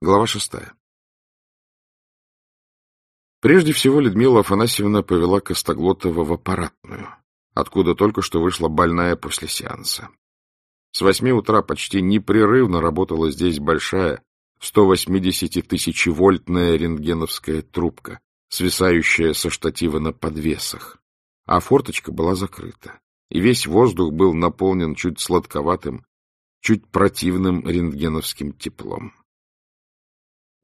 Глава шестая. Прежде всего Людмила Афанасьевна повела Костоглотова в аппаратную, откуда только что вышла больная после сеанса. С восьми утра почти непрерывно работала здесь большая 180-тысячевольтная рентгеновская трубка, свисающая со штатива на подвесах, а форточка была закрыта, и весь воздух был наполнен чуть сладковатым, чуть противным рентгеновским теплом.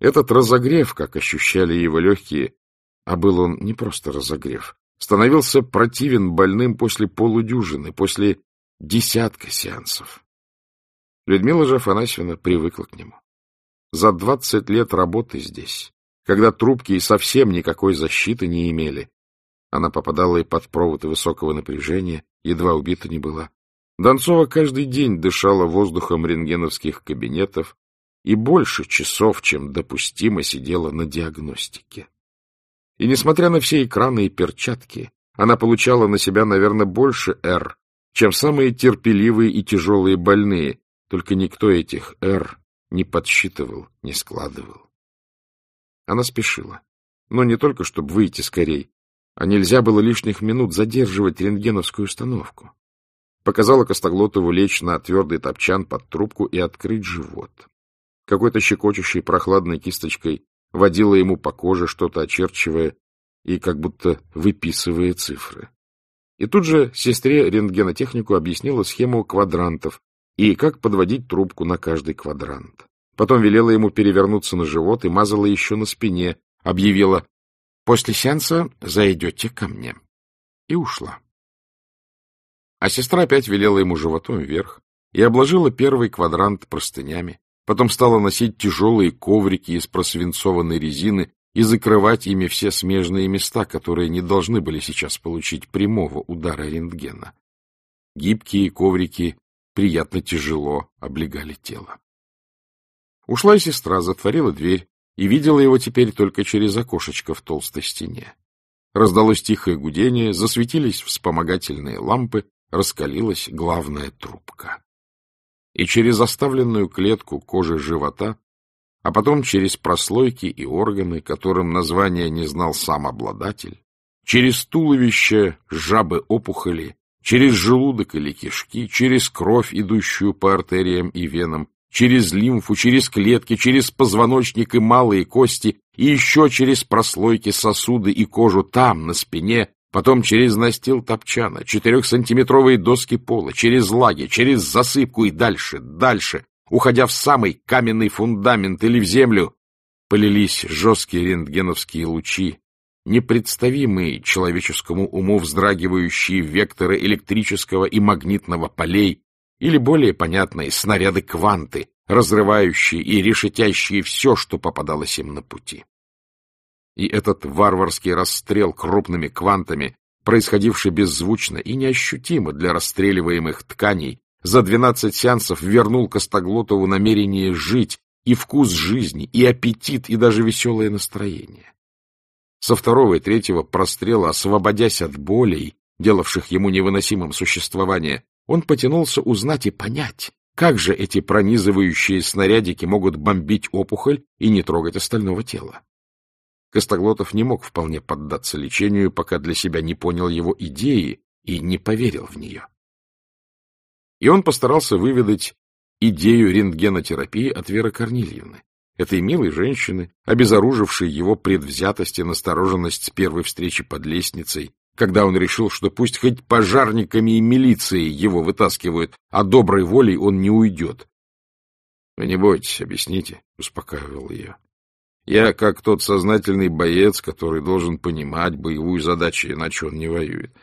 Этот разогрев, как ощущали его легкие, а был он не просто разогрев, становился противен больным после полудюжины, после десятка сеансов. Людмила же Афанасьевна привыкла к нему. За двадцать лет работы здесь, когда трубки и совсем никакой защиты не имели, она попадала и под провод высокого напряжения, едва убита не была. Донцова каждый день дышала воздухом рентгеновских кабинетов, и больше часов, чем допустимо, сидела на диагностике. И, несмотря на все экраны и перчатки, она получала на себя, наверное, больше «Р», чем самые терпеливые и тяжелые больные, только никто этих «Р» не подсчитывал, не складывал. Она спешила, но не только, чтобы выйти скорей, а нельзя было лишних минут задерживать рентгеновскую установку. Показала Костоглотову лечь на твердый топчан под трубку и открыть живот какой-то щекочущей прохладной кисточкой водила ему по коже, что-то очерчивая и как будто выписывая цифры. И тут же сестре рентгенотехнику объяснила схему квадрантов и как подводить трубку на каждый квадрант. Потом велела ему перевернуться на живот и мазала еще на спине, объявила «После сеанса зайдете ко мне». И ушла. А сестра опять велела ему животом вверх и обложила первый квадрант простынями, Потом стала носить тяжелые коврики из просвинцованной резины и закрывать ими все смежные места, которые не должны были сейчас получить прямого удара рентгена. Гибкие коврики приятно тяжело облегали тело. Ушла сестра, затворила дверь и видела его теперь только через окошечко в толстой стене. Раздалось тихое гудение, засветились вспомогательные лампы, раскалилась главная трубка и через оставленную клетку кожи живота, а потом через прослойки и органы, которым название не знал сам обладатель, через туловище жабы-опухоли, через желудок или кишки, через кровь, идущую по артериям и венам, через лимфу, через клетки, через позвоночник и малые кости, и еще через прослойки сосуды и кожу там, на спине, потом через настил топчана, четырехсантиметровые доски пола, через лаги, через засыпку и дальше, дальше, уходя в самый каменный фундамент или в землю, полились жесткие рентгеновские лучи, непредставимые человеческому уму вздрагивающие векторы электрического и магнитного полей, или более понятные снаряды кванты, разрывающие и решетящие все, что попадалось им на пути. И этот варварский расстрел крупными квантами, происходивший беззвучно и неощутимо для расстреливаемых тканей, за двенадцать сеансов вернул Костоглотову намерение жить, и вкус жизни, и аппетит, и даже веселое настроение. Со второго и третьего прострела, освободясь от болей, делавших ему невыносимым существование, он потянулся узнать и понять, как же эти пронизывающие снарядики могут бомбить опухоль и не трогать остального тела. Костоглотов не мог вполне поддаться лечению, пока для себя не понял его идеи и не поверил в нее. И он постарался выведать идею рентгенотерапии от Веры Корнильевны, этой милой женщины, обезоружившей его предвзятость и настороженность с первой встречи под лестницей, когда он решил, что пусть хоть пожарниками и милицией его вытаскивают, а доброй волей он не уйдет. — Вы не бойтесь, объясните, — успокаивал ее. Я как тот сознательный боец, который должен понимать боевую задачу, иначе он не воюет.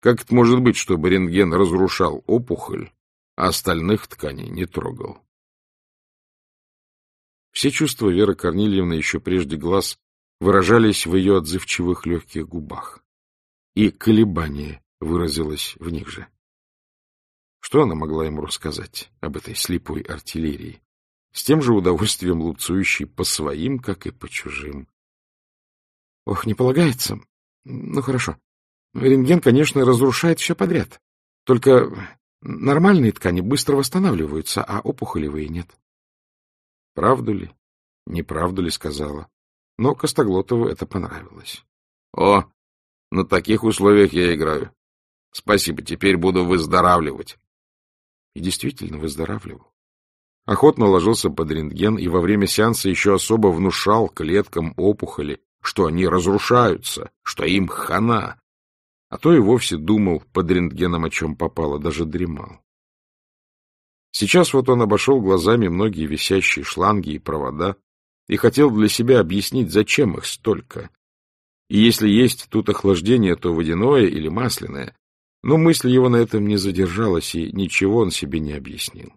Как это может быть, чтобы рентген разрушал опухоль, а остальных тканей не трогал? Все чувства Веры Корнильевны еще прежде глаз выражались в ее отзывчивых легких губах. И колебание выразилось в них же. Что она могла ему рассказать об этой слепой артиллерии? С тем же удовольствием лупцующий по своим, как и по чужим. Ох, не полагается. Ну, хорошо. Рентген, конечно, разрушает все подряд. Только нормальные ткани быстро восстанавливаются, а опухолевые нет. Правду ли? Не правду ли сказала? Но Костоглотову это понравилось. — О, на таких условиях я играю. Спасибо, теперь буду выздоравливать. И действительно выздоравливал. Охотно ложился под рентген и во время сеанса еще особо внушал клеткам опухоли, что они разрушаются, что им хана. А то и вовсе думал под рентгеном, о чем попало, даже дремал. Сейчас вот он обошел глазами многие висящие шланги и провода и хотел для себя объяснить, зачем их столько. И если есть тут охлаждение, то водяное или масляное, но мысль его на этом не задержалась, и ничего он себе не объяснил.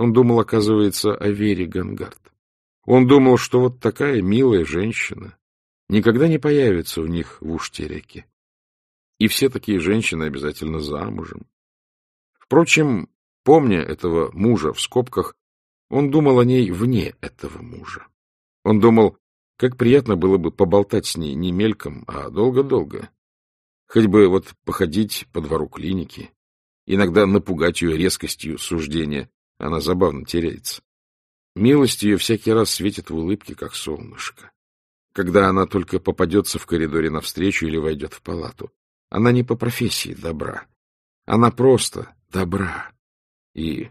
Он думал, оказывается, о Вере Гангард. Он думал, что вот такая милая женщина никогда не появится у них в Уштереке. И все такие женщины обязательно замужем. Впрочем, помня этого мужа в скобках, он думал о ней вне этого мужа. Он думал, как приятно было бы поболтать с ней не мельком, а долго-долго. Хоть бы вот походить по двору клиники, иногда напугать ее резкостью суждения, она забавно теряется. Милость ее всякий раз светит в улыбке, как солнышко. Когда она только попадется в коридоре навстречу или войдет в палату, она не по профессии добра. Она просто добра. И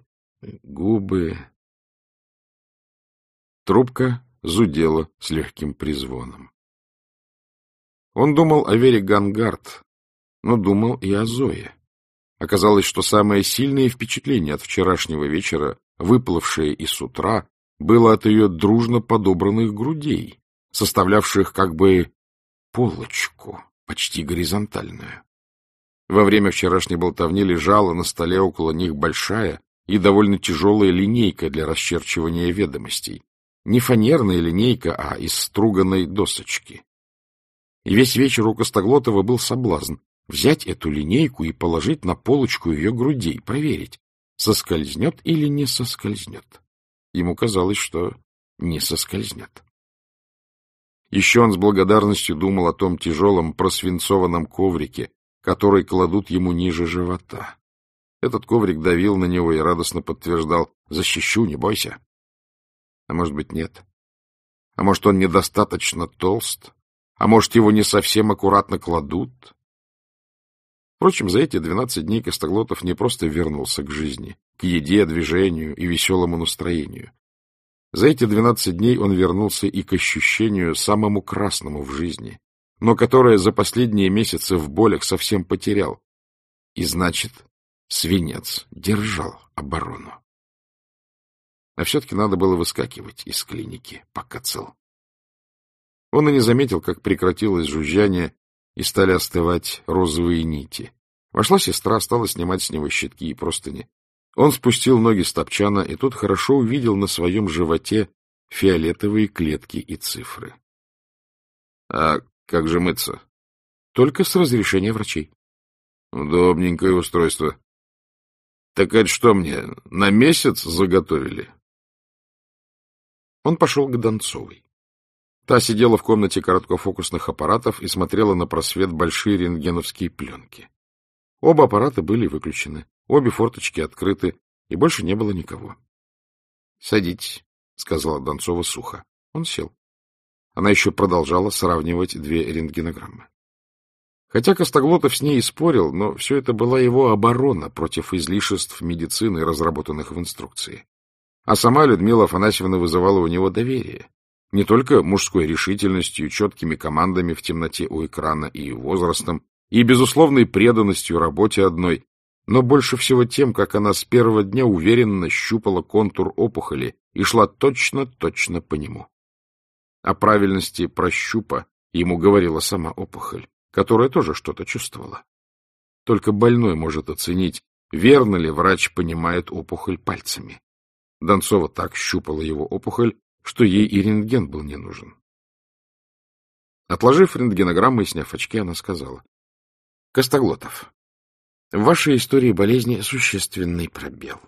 губы... Трубка зудела с легким призвоном. Он думал о Вере Гангард, но думал и о Зое. Оказалось, что самое сильное впечатление от вчерашнего вечера, выплывшее из утра, было от ее дружно подобранных грудей, составлявших как бы полочку, почти горизонтальную. Во время вчерашней болтовни лежала на столе около них большая и довольно тяжелая линейка для расчерчивания ведомостей. Не фанерная линейка, а из струганной досочки. И весь вечер у Костоглотова был соблазн взять эту линейку и положить на полочку ее грудей, проверить, соскользнет или не соскользнет. Ему казалось, что не соскользнет. Еще он с благодарностью думал о том тяжелом просвинцованном коврике, который кладут ему ниже живота. Этот коврик давил на него и радостно подтверждал «Защищу, не бойся». А может быть, нет. А может, он недостаточно толст? А может, его не совсем аккуратно кладут? Впрочем, за эти двенадцать дней Костоглотов не просто вернулся к жизни, к еде, движению и веселому настроению. За эти двенадцать дней он вернулся и к ощущению самому красному в жизни, но которое за последние месяцы в болях совсем потерял. И значит, свинец держал оборону. А все-таки надо было выскакивать из клиники, пока цел. Он и не заметил, как прекратилось жужжание, и стали остывать розовые нити. Вошла сестра, стала снимать с него щитки и простыни. Он спустил ноги с топчана и тут хорошо увидел на своем животе фиолетовые клетки и цифры. — А как же мыться? — Только с разрешения врачей. — Удобненькое устройство. — Так это что мне, на месяц заготовили? Он пошел к Донцовой. Та сидела в комнате короткофокусных аппаратов и смотрела на просвет большие рентгеновские пленки. Оба аппарата были выключены, обе форточки открыты, и больше не было никого. — Садитесь, — сказала Донцова сухо. Он сел. Она еще продолжала сравнивать две рентгенограммы. Хотя Костоглотов с ней и спорил, но все это была его оборона против излишеств медицины, разработанных в инструкции. А сама Людмила Афанасьевна вызывала у него доверие. Не только мужской решительностью, четкими командами в темноте у экрана и возрастом, и безусловной преданностью работе одной, но больше всего тем, как она с первого дня уверенно щупала контур опухоли и шла точно-точно по нему. О правильности прощупа ему говорила сама опухоль, которая тоже что-то чувствовала. Только больной может оценить, верно ли врач понимает опухоль пальцами. Донцова так щупала его опухоль, что ей и рентген был не нужен. Отложив рентгенограмму и сняв очки, она сказала. — Костоглотов, в вашей истории болезни существенный пробел.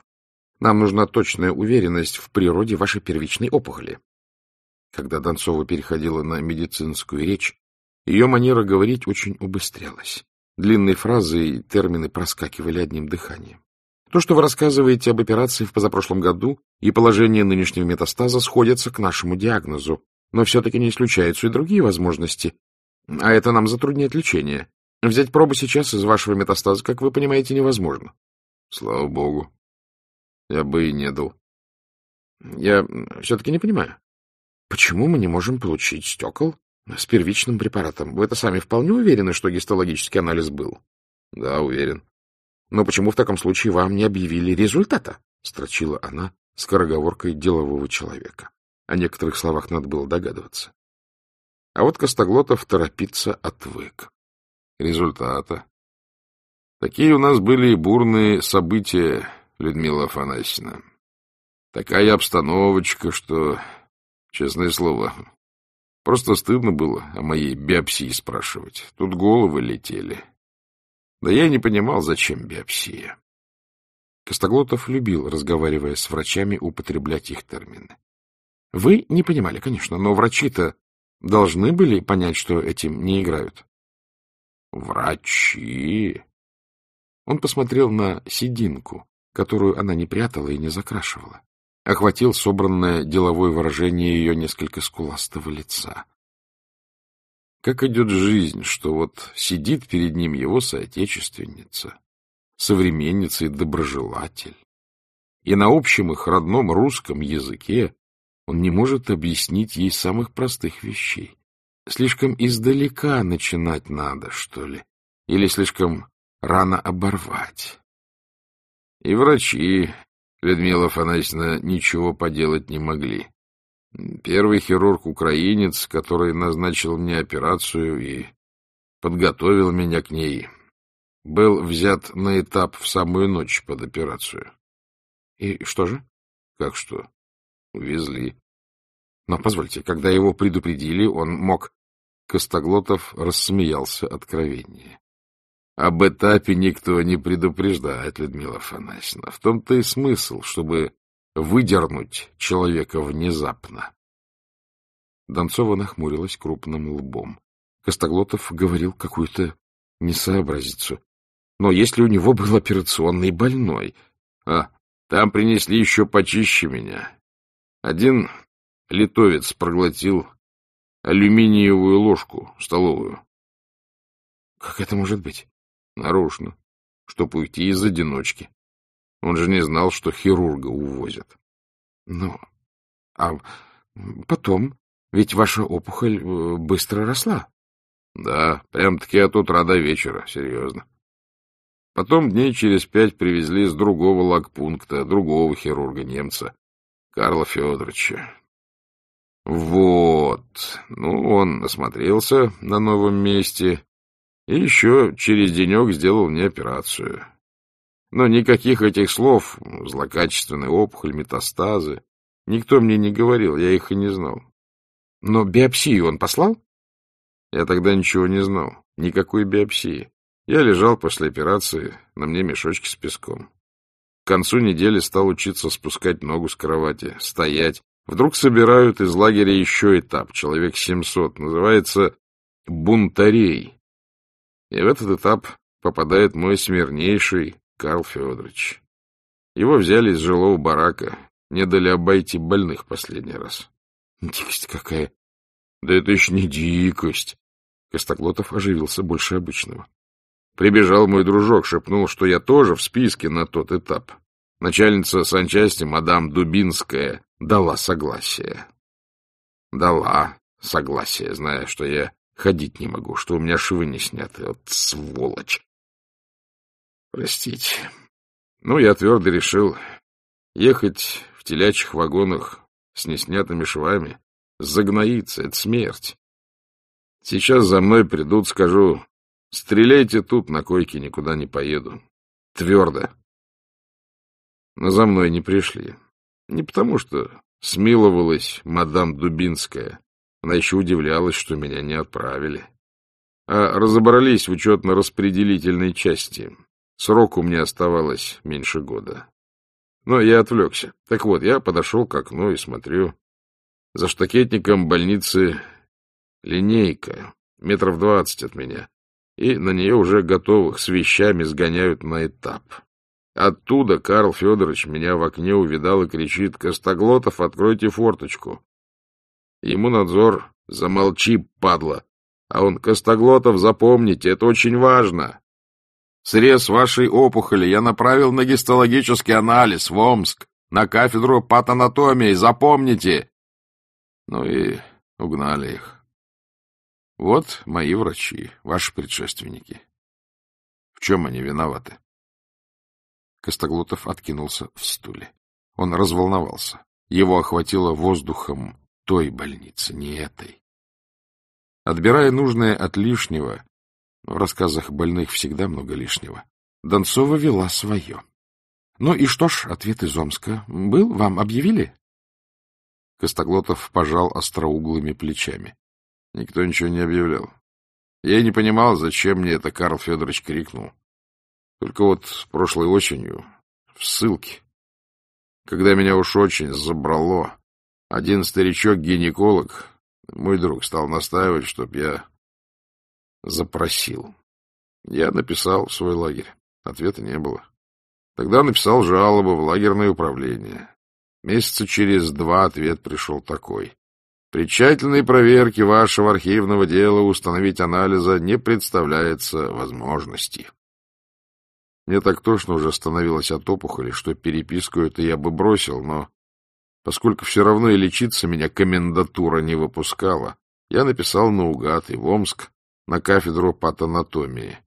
Нам нужна точная уверенность в природе вашей первичной опухоли. Когда Донцова переходила на медицинскую речь, ее манера говорить очень убыстрялась. Длинные фразы и термины проскакивали одним дыханием. То, что вы рассказываете об операции в позапрошлом году и положение нынешнего метастаза сходятся к нашему диагнозу, но все-таки не исключаются и другие возможности, а это нам затрудняет лечение. Взять пробу сейчас из вашего метастаза, как вы понимаете, невозможно. Слава богу. Я бы и не дал. Я все-таки не понимаю, почему мы не можем получить стекол с первичным препаратом? Вы это сами вполне уверены, что гистологический анализ был? Да, уверен. Но почему в таком случае вам не объявили результата? Строчила она скороговоркой делового человека. О некоторых словах надо было догадываться. А вот Костоглотов торопиться отвык. Результата. Такие у нас были бурные события, Людмила Афанасьевна. Такая обстановочка, что, честное слово, просто стыдно было о моей биопсии спрашивать. Тут головы летели. Да я не понимал, зачем биопсия. Костоглотов любил, разговаривая с врачами, употреблять их термины. Вы не понимали, конечно, но врачи-то должны были понять, что этим не играют. Врачи? Он посмотрел на сединку, которую она не прятала и не закрашивала. Охватил собранное деловое выражение ее несколько скуластого лица. Как идет жизнь, что вот сидит перед ним его соотечественница, современница и доброжелатель, и на общем их родном русском языке он не может объяснить ей самых простых вещей. Слишком издалека начинать надо, что ли, или слишком рано оборвать. И врачи, Людмила Афанасьевна, ничего поделать не могли. Первый хирург-украинец, который назначил мне операцию и подготовил меня к ней, был взят на этап в самую ночь под операцию. И что же? Как что? Увезли. Но, позвольте, когда его предупредили, он мог... Костоглотов рассмеялся откровеннее. Об этапе никто не предупреждает, Людмила Афанасьевна. В том-то и смысл, чтобы выдернуть человека внезапно. Донцова нахмурилась крупным лбом. Костоглотов говорил какую-то несообразицу. Но если у него был операционный больной... А, там принесли еще почище меня. Один литовец проглотил алюминиевую ложку столовую. Как это может быть? Нарочно, чтоб уйти из одиночки. Он же не знал, что хирурга увозят. Ну, а потом? Ведь ваша опухоль э, быстро росла. Да, прям-таки от утра до вечера, серьезно. Потом дней через пять привезли с другого лагпункта, другого хирурга-немца, Карла Федоровича. Вот. Ну, он осмотрелся на новом месте и еще через денек сделал мне операцию. Но никаких этих слов, злокачественная опухоль, метастазы, никто мне не говорил, я их и не знал. Но биопсию он послал? Я тогда ничего не знал, никакой биопсии. Я лежал после операции, на мне мешочки с песком. К концу недели стал учиться спускать ногу с кровати, стоять. Вдруг собирают из лагеря еще этап, человек 700, называется «бунтарей». И в этот этап попадает мой смирнейший Карл Федорович. Его взяли из жилого барака, не дали обойти больных последний раз. Дикость какая! Да это еще не дикость. Костоглотов оживился больше обычного. Прибежал мой дружок, шепнул, что я тоже в списке на тот этап. Начальница санчасти, мадам Дубинская, дала согласие. Дала согласие, зная, что я ходить не могу, что у меня швы не сняты. Вот сволочь. Простите. Ну, я твердо решил ехать в телячьих вагонах с неснятыми швами. Загноиться — это смерть. Сейчас за мной придут, скажу, стреляйте тут, на койке никуда не поеду. Твердо. Но за мной не пришли. Не потому, что смиловалась мадам Дубинская. Она еще удивлялась, что меня не отправили. А разобрались в учетно-распределительной части. Сроку мне оставалось меньше года. Но я отвлекся. Так вот, я подошел к окну и смотрю. За штакетником больницы линейка, метров двадцать от меня, и на нее уже готовых с вещами сгоняют на этап. Оттуда Карл Федорович меня в окне увидал и кричит, «Костоглотов, откройте форточку!» Ему надзор, замолчи, падла. А он, Костоглотов, запомните, это очень важно. Срез вашей опухоли я направил на гистологический анализ в Омск, на кафедру патанатомии, запомните. Ну и угнали их. Вот мои врачи, ваши предшественники. В чем они виноваты? Костоглотов откинулся в стуле. Он разволновался. Его охватило воздухом той больницы, не этой. Отбирая нужное от лишнего, в рассказах больных всегда много лишнего, Донцова вела свое. Ну и что ж, ответ из Омска. Был? Вам объявили? Костоглотов пожал остроуглыми плечами. Никто ничего не объявлял. Я не понимал, зачем мне это Карл Федорович крикнул. Только вот прошлой осенью, в ссылке, когда меня уж очень забрало, один старичок-гинеколог, мой друг, стал настаивать, чтоб я запросил. Я написал в свой лагерь. Ответа не было. Тогда написал жалобу в лагерное управление. Месяца через два ответ пришел такой. При тщательной проверке вашего архивного дела установить анализа не представляется возможности. Мне так точно уже становилось от опухоли, что переписку это я бы бросил, но поскольку все равно и лечиться меня комендатура не выпускала, я написал наугад и в Омск на кафедру патанатомии.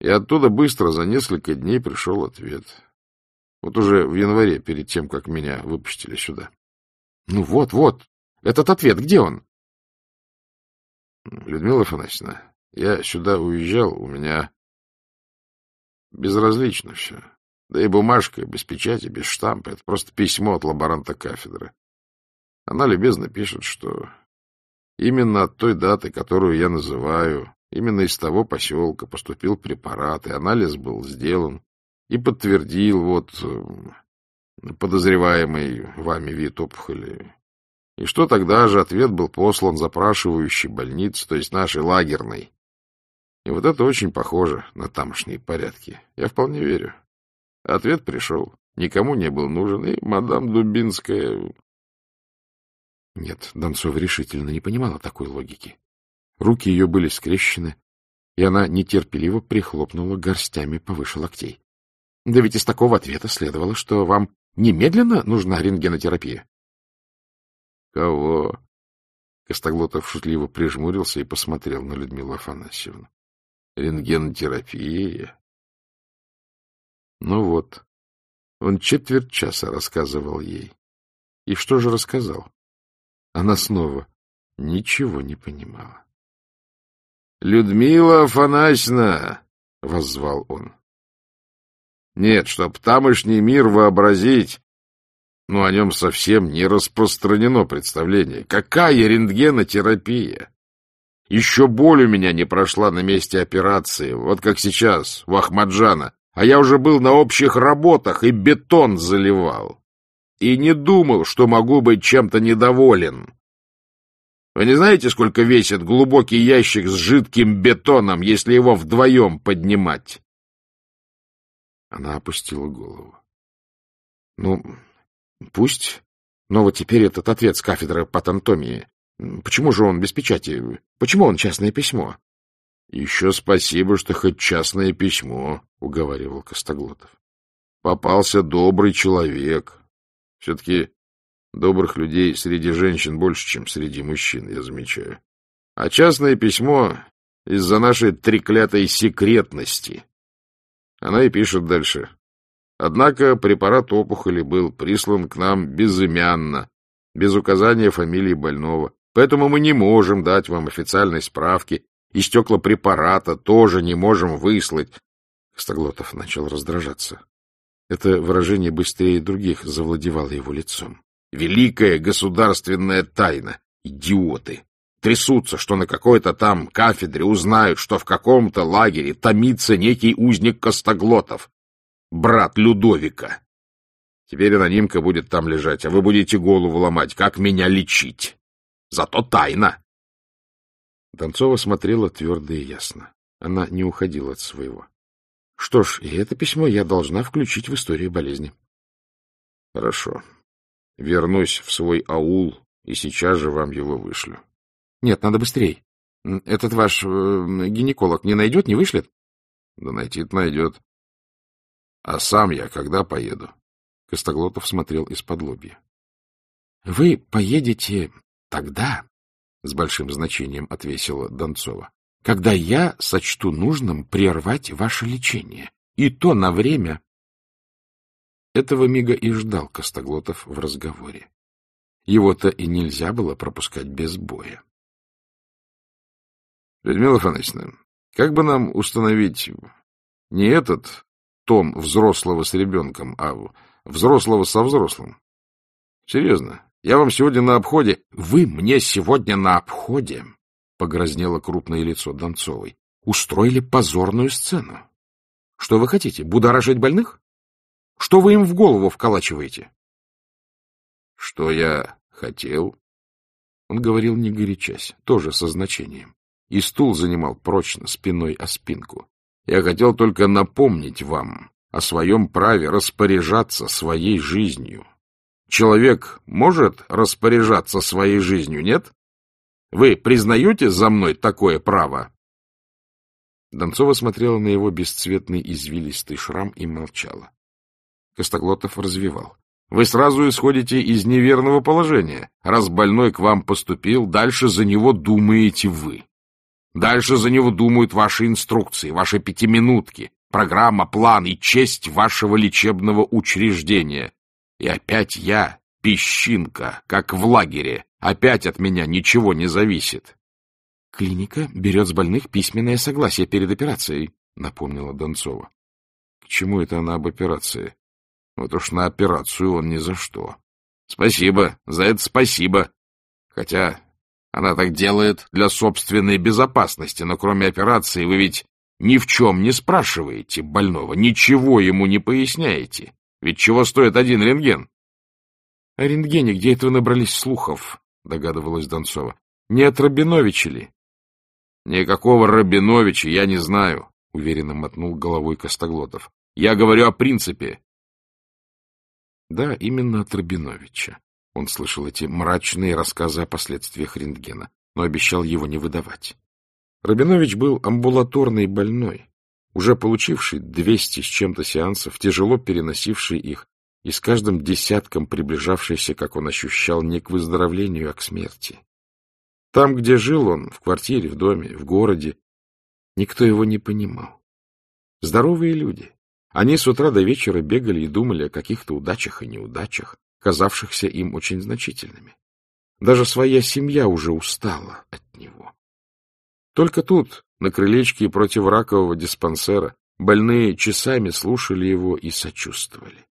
И оттуда быстро за несколько дней пришел ответ. Вот уже в январе, перед тем, как меня выпустили сюда. — Ну вот, вот, этот ответ, где он? — Людмила Афанасьевна, я сюда уезжал, у меня Безразлично все. Да и бумажка, без печати, без штампа. Это просто письмо от лаборанта кафедры. Она любезно пишет, что именно от той даты, которую я называю, именно из того поселка поступил препарат, и анализ был сделан, и подтвердил вот э, подозреваемый вами вид опухоли. И что тогда же ответ был послан запрашивающей больнице, то есть нашей лагерной, и вот это очень похоже на тамошние порядки. Я вполне верю. Ответ пришел. Никому не был нужен, и мадам Дубинская... Нет, Донцова решительно не понимала такой логики. Руки ее были скрещены, и она нетерпеливо прихлопнула горстями повыше локтей. Да ведь из такого ответа следовало, что вам немедленно нужна рентгенотерапия. — Кого? Костоглотов шутливо прижмурился и посмотрел на Людмилу Афанасьевну. Рентгенотерапия. Ну вот, он четверть часа рассказывал ей. И что же рассказал? Она снова ничего не понимала. — Людмила Афанасьевна! — воззвал он. — Нет, чтоб тамошний мир вообразить, ну, о нем совсем не распространено представление. Какая рентгенотерапия? Еще боль у меня не прошла на месте операции, вот как сейчас, у Ахмаджана, а я уже был на общих работах и бетон заливал. И не думал, что могу быть чем-то недоволен. Вы не знаете, сколько весит глубокий ящик с жидким бетоном, если его вдвоем поднимать? Она опустила голову. — Ну, пусть. Но вот теперь этот ответ с кафедры патантомии. Почему же он без печати? Почему он частное письмо? — Еще спасибо, что хоть частное письмо, — уговаривал Костоглотов. — Попался добрый человек. Все-таки добрых людей среди женщин больше, чем среди мужчин, я замечаю. А частное письмо из-за нашей треклятой секретности. Она и пишет дальше. Однако препарат опухоли был прислан к нам безымянно, без указания фамилии больного. Поэтому мы не можем дать вам официальной справки, и стекла препарата тоже не можем выслать. Стоглотов начал раздражаться. Это выражение быстрее других завладевало его лицом. Великая государственная тайна. Идиоты! Трясутся, что на какой-то там кафедре узнают, что в каком-то лагере томится некий узник Костоглотов, брат Людовика. Теперь анонимка будет там лежать, а вы будете голову ломать, как меня лечить. Зато тайна. Донцова смотрела твердо и ясно. Она не уходила от своего. Что ж, и это письмо я должна включить в историю болезни. Хорошо. Вернусь в свой аул и сейчас же вам его вышлю. Нет, надо быстрей. Этот ваш э, гинеколог не найдет, не вышлет? Да найти-то найдет. А сам я когда поеду? Костоглотов смотрел из-под лобья. — Вы поедете тогда, — с большим значением отвесила Донцова, — когда я сочту нужным прервать ваше лечение. И то на время. Этого мига и ждал Костоглотов в разговоре. Его-то и нельзя было пропускать без боя. — Людмила Афанасьевна, как бы нам установить не этот том взрослого с ребенком, а взрослого со взрослым? Серьезно, я вам сегодня на обходе... — Вы мне сегодня на обходе, — погрознело крупное лицо Донцовой, — устроили позорную сцену. Что вы хотите, будоражить больных? Что вы им в голову вколачиваете? — Что я хотел? Он говорил не горячась, тоже со значением и стул занимал прочно, спиной о спинку. Я хотел только напомнить вам о своем праве распоряжаться своей жизнью. Человек может распоряжаться своей жизнью, нет? Вы признаете за мной такое право? Донцова смотрела на его бесцветный извилистый шрам и молчала. Костоглотов развивал. Вы сразу исходите из неверного положения. Раз больной к вам поступил, дальше за него думаете вы. Дальше за него думают ваши инструкции, ваши пятиминутки, программа, план и честь вашего лечебного учреждения. И опять я, песчинка, как в лагере, опять от меня ничего не зависит. — Клиника берет с больных письменное согласие перед операцией, — напомнила Донцова. — К чему это она об операции? Вот уж на операцию он ни за что. Спасибо, за это спасибо. Хотя она так делает для собственной безопасности, но кроме операции вы ведь ни в чем не спрашиваете больного, ничего ему не поясняете. Ведь чего стоит один рентген? — О рентгене где это вы набрались слухов? — догадывалась Донцова. — Не от Рабиновича ли? — Никакого Рабиновича я не знаю, — уверенно мотнул головой Костоглотов. — Я говорю о принципе. Да, именно от Рабиновича. Он слышал эти мрачные рассказы о последствиях рентгена, но обещал его не выдавать. Рабинович был амбулаторный больной, уже получивший двести с чем-то сеансов, тяжело переносивший их и с каждым десятком приближавшийся, как он ощущал, не к выздоровлению, а к смерти. Там, где жил он, в квартире, в доме, в городе, никто его не понимал. Здоровые люди. Они с утра до вечера бегали и думали о каких-то удачах и неудачах, казавшихся им очень значительными. Даже своя семья уже устала от него. Только тут, на крылечке противоракового диспансера, больные часами слушали его и сочувствовали.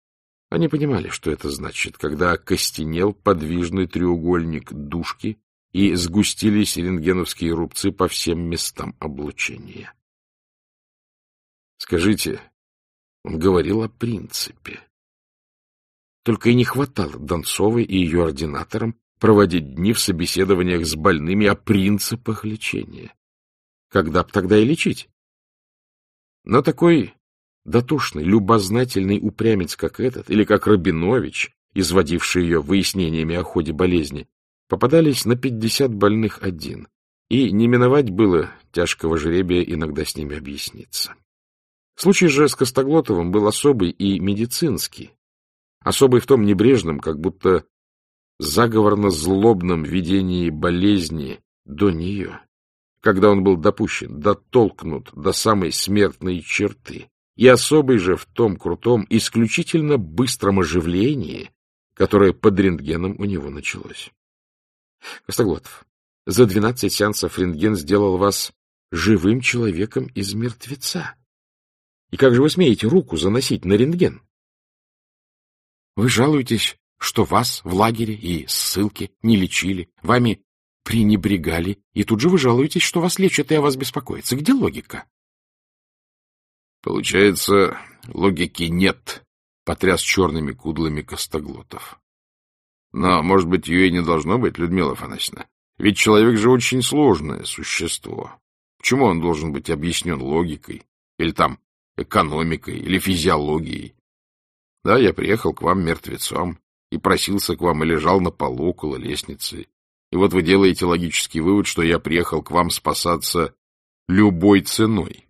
Они понимали, что это значит, когда окостенел подвижный треугольник душки и сгустились рентгеновские рубцы по всем местам облучения. Скажите, говорил о принципе. Только и не хватало Донцовой и ее ординаторам проводить дни в собеседованиях с больными о принципах лечения. Когда б тогда и лечить? Но такой дотошный, любознательный упрямец, как этот, или как Рабинович, изводивший ее выяснениями о ходе болезни, попадались на пятьдесят больных один, и не миновать было тяжкого жребия иногда с ними объясниться. Случай же с Костоглотовым был особый и медицинский, особый в том небрежном, как будто заговорно-злобном видении болезни до нее, когда он был допущен, дотолкнут до самой смертной черты, и особый же в том крутом, исключительно быстром оживлении, которое под рентгеном у него началось. Костоглотов, за двенадцать сеансов рентген сделал вас живым человеком из мертвеца. И как же вы смеете руку заносить на рентген? Вы жалуетесь, что вас в лагере и ссылке не лечили, вами пренебрегали, и тут же вы жалуетесь, что вас лечат и о вас беспокоятся. Где логика? Получается, логики нет, — потряс черными кудлами Костоглотов. Но, может быть, ее и не должно быть, Людмила Афанасьевна. Ведь человек же очень сложное существо. Почему он должен быть объяснен логикой? Или там экономикой или физиологией. Да, я приехал к вам мертвецом и просился к вам и лежал на полу около лестницы. И вот вы делаете логический вывод, что я приехал к вам спасаться любой ценой.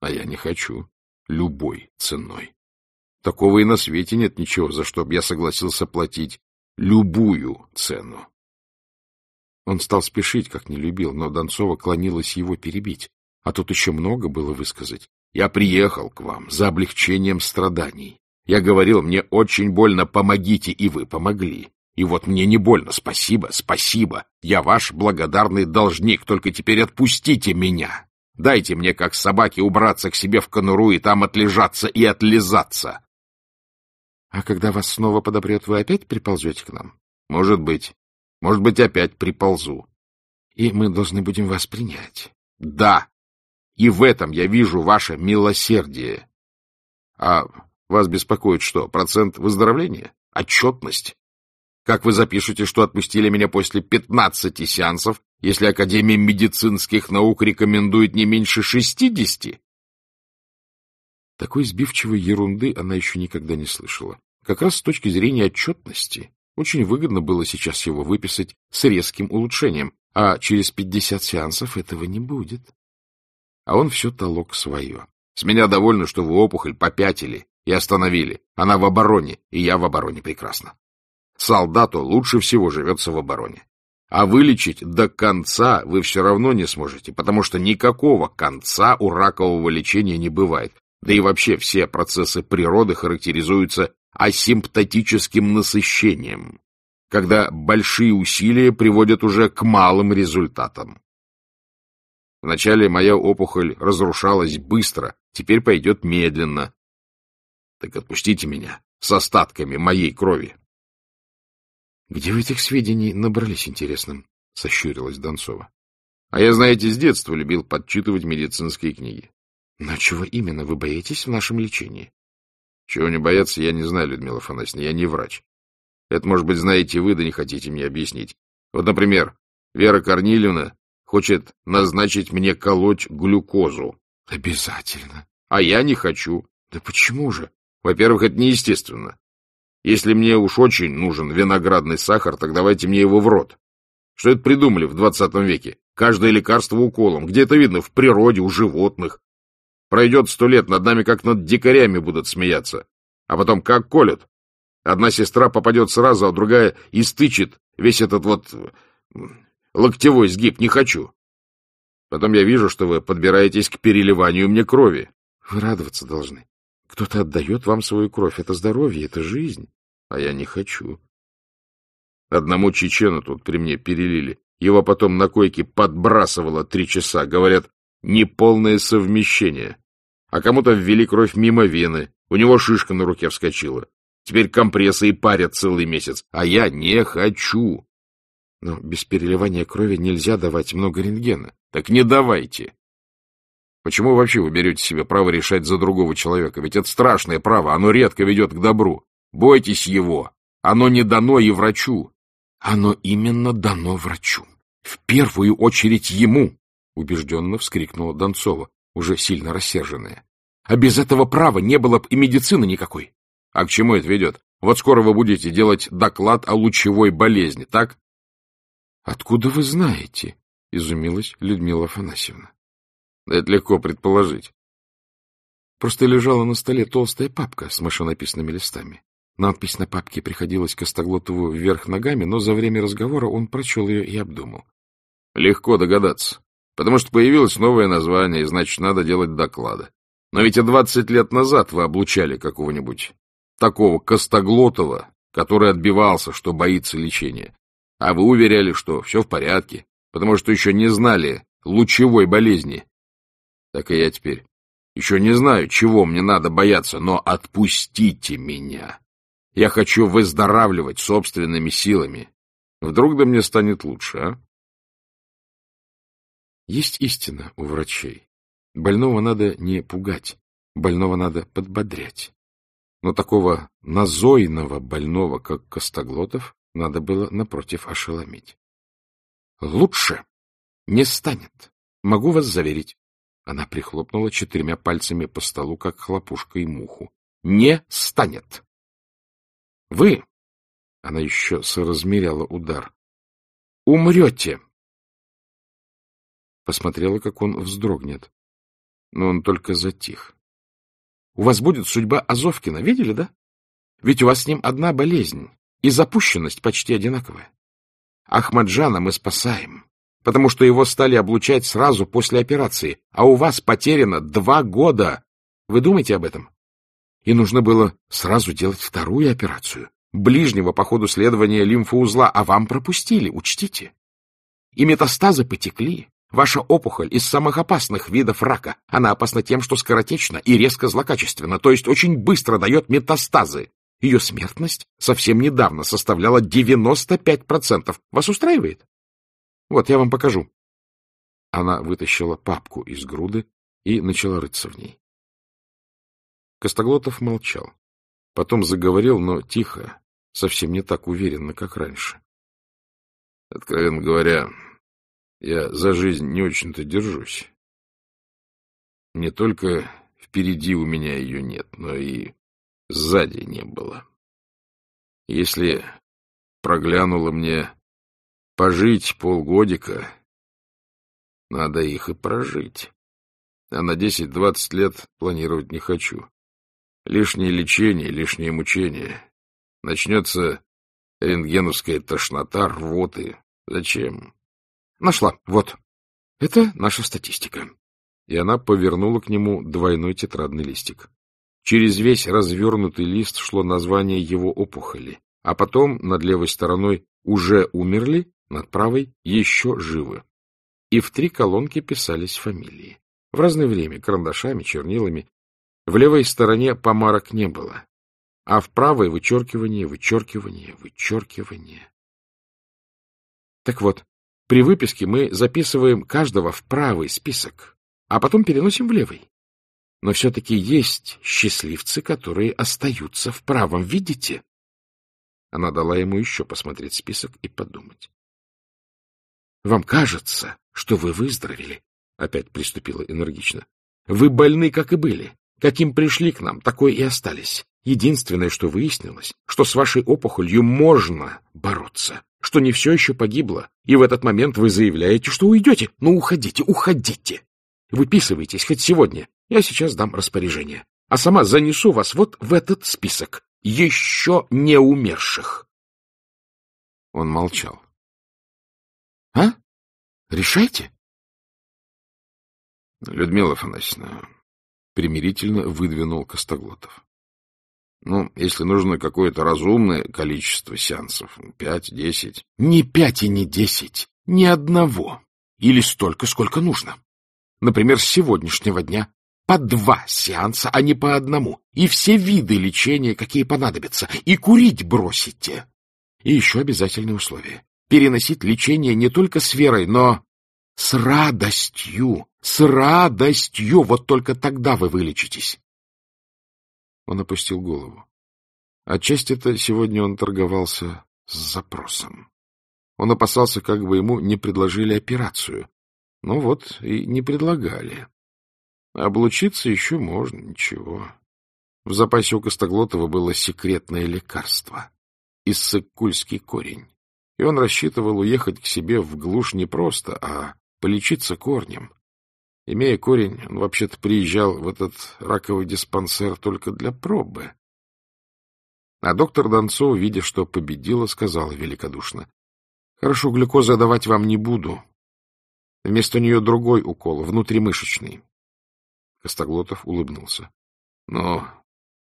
А я не хочу любой ценой. Такого и на свете нет ничего, за что бы я согласился платить любую цену. Он стал спешить, как не любил, но Донцова клонилась его перебить. А тут еще много было высказать. Я приехал к вам за облегчением страданий. Я говорил, мне очень больно, помогите, и вы помогли. И вот мне не больно, спасибо, спасибо. Я ваш благодарный должник, только теперь отпустите меня. Дайте мне, как собаке, убраться к себе в конуру и там отлежаться и отлизаться. — А когда вас снова подопрет, вы опять приползете к нам? — Может быть. Может быть, опять приползу. — И мы должны будем вас принять. — Да. И в этом я вижу ваше милосердие. А вас беспокоит что, процент выздоровления? Отчетность? Как вы запишете, что отпустили меня после пятнадцати сеансов, если Академия медицинских наук рекомендует не меньше шестидесяти? Такой сбивчивой ерунды она еще никогда не слышала. Как раз с точки зрения отчетности очень выгодно было сейчас его выписать с резким улучшением, а через пятьдесят сеансов этого не будет. А он все толок свое. С меня довольно, что вы опухоль попятили и остановили. Она в обороне, и я в обороне прекрасно. Солдату лучше всего живется в обороне. А вылечить до конца вы все равно не сможете, потому что никакого конца у ракового лечения не бывает. Да и вообще все процессы природы характеризуются асимптотическим насыщением, когда большие усилия приводят уже к малым результатам. Вначале моя опухоль разрушалась быстро, теперь пойдет медленно. Так отпустите меня с остатками моей крови. — Где вы этих сведений набрались, интересным? — сощурилась Донцова. — А я, знаете, с детства любил подчитывать медицинские книги. — Но чего именно вы боитесь в нашем лечении? — Чего не бояться, я не знаю, Людмила Афанасьевна, я не врач. Это, может быть, знаете вы, да не хотите мне объяснить. Вот, например, Вера Корнилевна хочет назначить мне колоть глюкозу. — Обязательно. — А я не хочу. — Да почему же? Во-первых, это неестественно. Если мне уж очень нужен виноградный сахар, так давайте мне его в рот. Что это придумали в двадцатом веке? Каждое лекарство уколом. Где это видно? В природе, у животных. Пройдет сто лет, над нами как над дикарями будут смеяться. А потом как колют. Одна сестра попадет сразу, а другая истычет весь этот вот локтевой сгиб. Не хочу. Потом я вижу, что вы подбираетесь к переливанию мне крови. Вы радоваться должны. Кто-то отдает вам свою кровь. Это здоровье, это жизнь. А я не хочу. Одному чечену тут при мне перелили. Его потом на койке подбрасывало три часа. Говорят, неполное совмещение. А кому-то ввели кровь мимо вены. У него шишка на руке вскочила. Теперь компрессы и парят целый месяц. А я не хочу. Но без переливания крови нельзя давать много рентгена. Так не давайте. Почему вообще вы берете себе право решать за другого человека? Ведь это страшное право, оно редко ведет к добру. Бойтесь его. Оно не дано и врачу. Оно именно дано врачу. В первую очередь ему, убежденно вскрикнула Донцова, уже сильно рассерженная. А без этого права не было бы и медицины никакой. А к чему это ведет? Вот скоро вы будете делать доклад о лучевой болезни, так? — Откуда вы знаете? — изумилась Людмила Афанасьевна. Это легко предположить. Просто лежала на столе толстая папка с машинописными листами. Надпись на папке приходилась Костоглотову вверх ногами, но за время разговора он прочел ее и обдумал. Легко догадаться, потому что появилось новое название, и значит, надо делать доклады. Но ведь и двадцать лет назад вы облучали какого-нибудь такого Костоглотова, который отбивался, что боится лечения. А вы уверяли, что все в порядке, потому что еще не знали лучевой болезни. Так и я теперь. Еще не знаю, чего мне надо бояться, но отпустите меня. Я хочу выздоравливать собственными силами. Вдруг да мне станет лучше, а? Есть истина у врачей. Больного надо не пугать, больного надо подбодрять. Но такого назойного больного, как Костоглотов, надо было, напротив, ошеломить. Лучше не станет, могу вас заверить. Она прихлопнула четырьмя пальцами по столу, как хлопушка и муху. — Не станет! Вы, — она еще соразмеряла удар, — умрете! Посмотрела, как он вздрогнет. Но он только затих. — У вас будет судьба Азовкина, видели, да? Ведь у вас с ним одна болезнь, и запущенность почти одинаковая. Ахмаджана мы спасаем, потому что его стали облучать сразу после операции, а у вас потеряно два года. Вы думаете об этом? И нужно было сразу делать вторую операцию, ближнего по ходу следования лимфоузла, а вам пропустили, учтите. И метастазы потекли. Ваша опухоль из самых опасных видов рака. Она опасна тем, что скоротечна и резко злокачественна, то есть очень быстро дает метастазы. Ее смертность совсем недавно составляла 95%. Вас устраивает? Вот, я вам покажу. Она вытащила папку из груды и начала рыться в ней. Костоглотов молчал. Потом заговорил, но тихо, совсем не так уверенно, как раньше. Откровенно говоря, я за жизнь не очень-то держусь. Не только впереди у меня ее нет, но и сзади не было. Если проглянуло мне пожить полгодика, надо их и прожить. А на десять-двадцать лет планировать не хочу. Лишнее лечение, лишнее мучение. Начнется рентгеновская тошнота, рвоты. Зачем? Нашла. Вот. Это наша статистика. И она повернула к нему двойной тетрадный листик. Через весь развернутый лист шло название его опухоли, а потом над левой стороной «уже умерли», над правой «еще живы». И в три колонки писались фамилии. В разное время, карандашами, чернилами. В левой стороне помарок не было, а в правой вычеркивание, вычеркивание, вычеркивание. Так вот, при выписке мы записываем каждого в правый список, а потом переносим в левый. Но все-таки есть счастливцы, которые остаются в правом, видите? Она дала ему еще посмотреть список и подумать. — Вам кажется, что вы выздоровели? — опять приступила энергично. — Вы больны, как и были. Каким пришли к нам, такой и остались. Единственное, что выяснилось, что с вашей опухолью можно бороться, что не все еще погибло, и в этот момент вы заявляете, что уйдете. Ну, уходите, уходите. Выписывайтесь хоть сегодня, я сейчас дам распоряжение, а сама занесу вас вот в этот список еще не умерших. Он молчал. — А? Решайте. — Людмила Афанасьевна примирительно выдвинул Костоглотов. — Ну, если нужно какое-то разумное количество сеансов, пять-десять. — Не пять и не десять, ни одного. Или столько, сколько нужно. Например, с сегодняшнего дня по два сеанса, а не по одному. И все виды лечения, какие понадобятся. И курить бросите. И еще обязательное условие. Переносить лечение не только с верой, но с радостью. С радостью. Вот только тогда вы вылечитесь. Он опустил голову. Отчасти-то сегодня он торговался с запросом. Он опасался, как бы ему не предложили операцию. Ну вот, и не предлагали. Облучиться еще можно, ничего. В запасе у Костоглотова было секретное лекарство — иссыкульский корень. И он рассчитывал уехать к себе в глушь не просто, а полечиться корнем. Имея корень, он вообще-то приезжал в этот раковый диспансер только для пробы. А доктор Донцов, видя, что победила, сказала великодушно. — Хорошо, глюкозы давать вам не буду. Вместо нее другой укол, внутримышечный. Костоглотов улыбнулся. — Ну,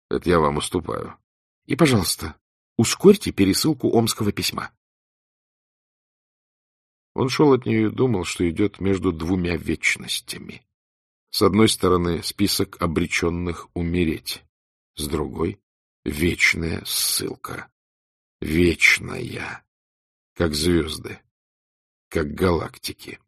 это я вам уступаю. — И, пожалуйста, ускорьте пересылку омского письма. Он шел от нее и думал, что идет между двумя вечностями. С одной стороны, список обреченных умереть, с другой — вечная ссылка. Вечная, как звезды, как галактики.